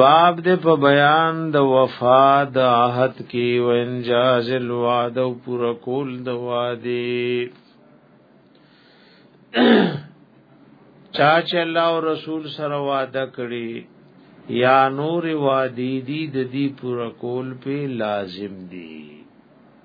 باب دې په بیان د وفا د عهد کې و انجاز الوعد او پورا کول د وعده چا چې الله او رسول سره وعده کړی یا نور وادی دی د دې پورا کول په لازم دی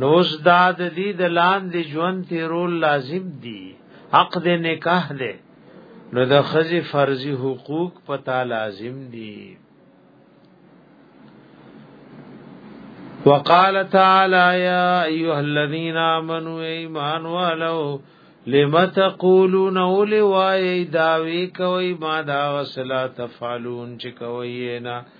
نو زداد دې د لاندې ژوند تیرول لازم دي حق دې نکاح دې نو د خزي فرضي حقوق پتا لازم دي وقال تعالى يا ايها الذين امنوا ايمان ولو لما تقولون اول وای داوی کوي ما دا وسلا تفعلون چې کوي نه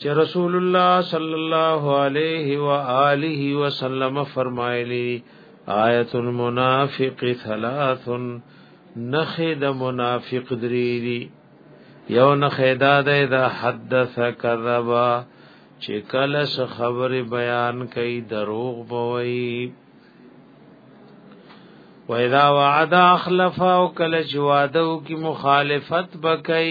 چې رسول الله صلی الله علیه و آله وسلم فرمایلی آیت المنافق ثلاث نخې د منافق درې دي یو نخې دا ده دا حدث کذبا چې کله څه خبره بیان کوي دروغ بوي و اذا وعد اخلف او کله چې وعده کی مخالفت بکای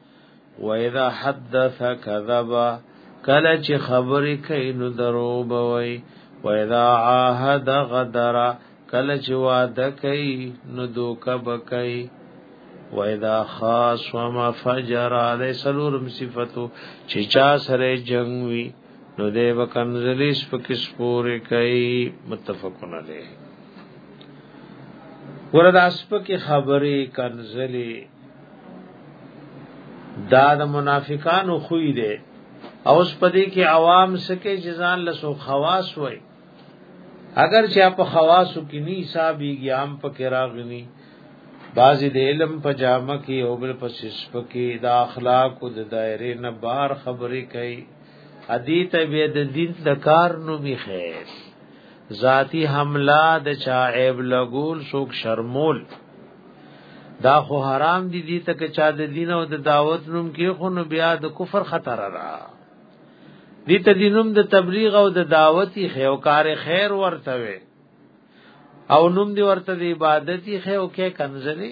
و اذا حدث كذب کله چې خبرې کوي نو درو بوي و اذا عاهد غدر کله چې وعده کوي نو دوکه بکي و اذا خاص وما فجر علی سلورم صفاتو چې چا سره جنگ وي نو دې وکنزلیس پکې سپورې کوي متفقون علیه وردا سپکه خبرې کنزلي دا د منافقانو خوې دي او اوس په دې کې عوام سکه جزان لسو خواص وای اگر چې په خواصو کې ني حسابيږي عام په کې راغني بعضی د علم په جامه کې او بل په شسپ کې د اخلاق او د دایره نه بار خبرې کوي ادي ته به د دین د کار نو می خیر ذاتی حمله د چا عیب لګول سوک شرمول دا خو حرام دي دي ته که چا د دین او د دعوت نوم کې خو نو بیا د کفر خطر را دي ته دینوم د تبلیغ او د دعوتي خیو کار خیر ورته وي او نوم دی ورته د عبادتي خیو کې کنځلي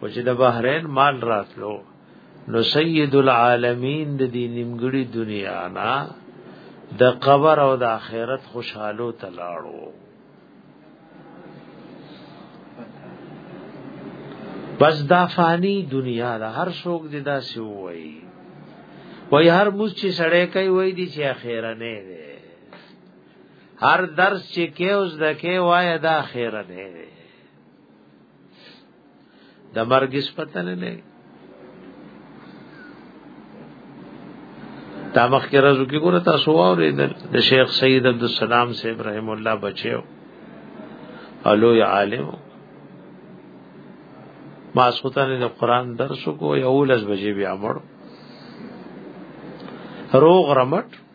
او چې د بحرین مال راتلو نو سید العالمین د دې نیمګړي دنیا نه د قبر او د آخرت خوشحالو تلاړو بس دا فانی دنیا دا هر څوک دی دا سی وای وای هر موږ چې سړی کوي وای دی چې اخیره نه دی هر درس چې کې اوس د کې وای دا اخیره نه دی د مرګ سپته نه لګي دا مخکې راځو کې ګوره تاسو واورېدل د شیخ سید عبد السلام سے ابراهیم الله بچیو الو یا عالم ما سوتانه د قران درس کو یو لز بجې بیا مړ روغ رمټ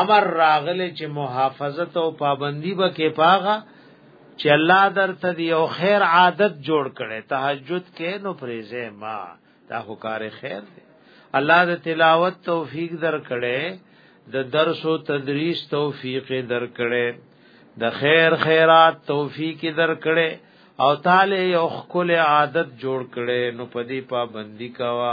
امر راغله چې محافظت او پابندی به کې پاغه چې الله درته دی او خیر عادت جوړ کړي تهجد کې نو فریزه ما دا خو کار خیر دی الله د تلاوت توفیق در کړي د درس او تدریس توفیق در کړي د خیر خیرات توفیق در کړي او تعالی یو خپل عادت جوړ کړي نو پدی پابندی کوا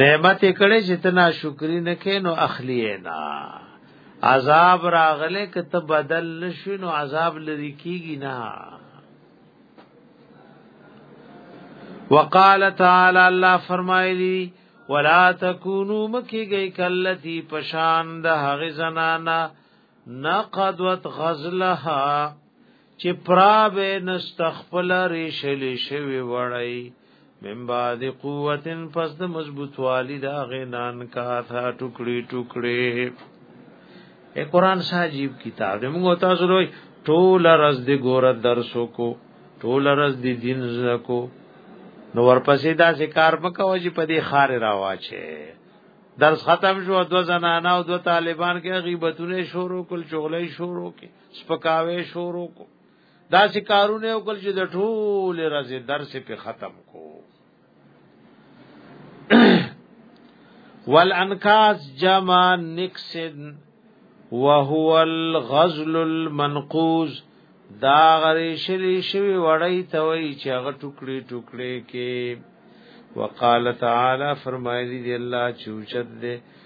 نعمت کړي چې تنا شکر نه کینو اخلی نه عذاب راغله کته بدل نشینو عذاب لری کیږي نه وقال تعالی الله فرمایلی ولا تکونو مکی گئی کلتی پشان د هغه زنانا نقدوت غزلها چې پرا به نستخپل ریشل شوی وړی من بعد قوت پس د مضبوط والی دا غنان کا تھا ټوکړي ټوکړي اے قران ساجیب کتاب دې موږ تاسو لوی ټول رز دې ګور درسو کو ټول رز دې دین زکو نو ورپسې دا ذکر مکو چې په دې خار راواچه درس ختم شو دو زنانا او دو طالبان کې غیبتونه شروع کول چغلې شروع کې سپکاوي شروع کو دا سې کارونه وکړ چې د ټول رزه درس په ختم کو والانکاس جمع نکسن وهو الغزل المنقوز دا غری شلی شوی وړی ته وای چې هغه ټوکړي ټوکړي کې وقال تعالی فرمایلی دی الله چوچد دی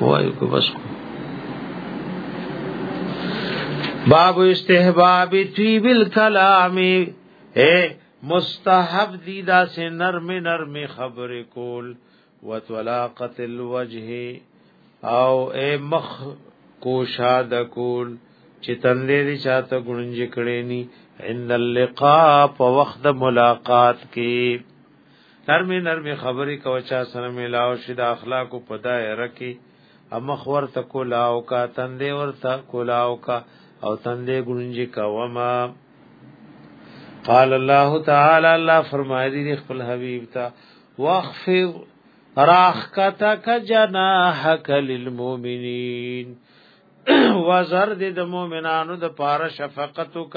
وایو کو بس کو باب استحباب طیب الکلام اے مستحب دی دا سے نرم نرم خبر کول وطلاقت الوجه او اے مخ کوشا د کول چې تندې دي چاته ګړنج کړي ني عند اللقاء په وخت ملاقات کې نرمه نرمه خبرې کو چا سره ملاو شي د اخلاق په دایره کې امخ ورته کولاو کا تندې ورته کولاو کا او تندې ګونجي کا وما قال الله تعالی الله فرمایلی خپل حبیب ته واخفض راخکتک جناحک للمؤمنین وزر د مؤمنانو د پاره شفقتک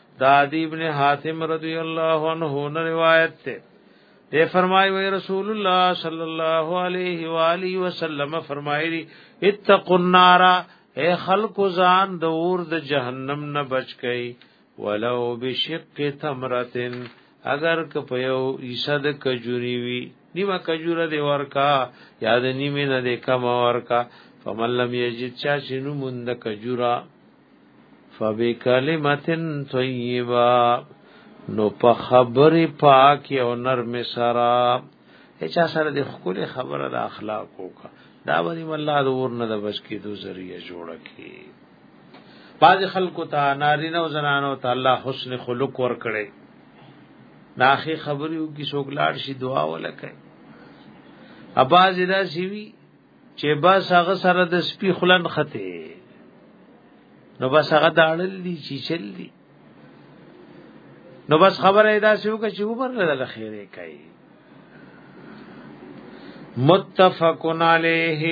دا دی ابن حاتم رضی الله عنه نه روایت ته دی فرمای وی رسول الله صلی الله علیه و آله وسلم فرمایلی اتقوا النار اے خلق زان د اور د جهنم نه بچ کئ ولو بشق تمرتن اگر که په یو عیسی د کجوري وی نیمه کجوره دی ورکا یا د نیمه نه دی کم ورکا فمن لم یجد چا شنو مند کجورا فبکلمت طیبه نو په خبرې پاک او نرم سره چا سره د خپل خبره د اخلاق وکا دا باندې الله د ور نه د بچ کی دو ذریعہ جوړ کی بعض خلکو ته نارینه او زنانو ته الله حسن خلق ور کړي ناخي خبرې او کی شوګلاړ شي دعا ولکه اباز دا سی وی چې بس هغه سره د سپي خلن خته نو بس هغه داړل دي چې چل دي نو بس خبره ادا شو که چې وبر له خیره کوي متفقن علیه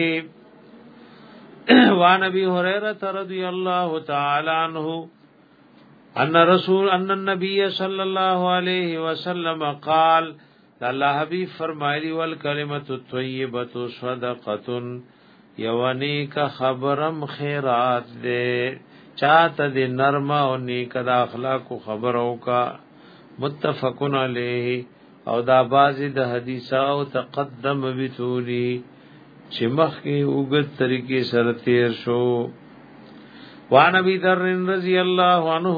وان ابي هريره رضي الله تعالى عنه ان رسول ان النبي صلى الله عليه وسلم قال الله حبیب فرمایلی ول کلمت الطیبه صدقه یونی کا خبرم خیرات دے چاته د نرم او نیک د اخلاق خبرو کا متفقن علیه او دا بازی د حدیث او تقدم بتولی چې مخکې وګت طریقې سره تیر شو وان ابي ذر رضی الله عنه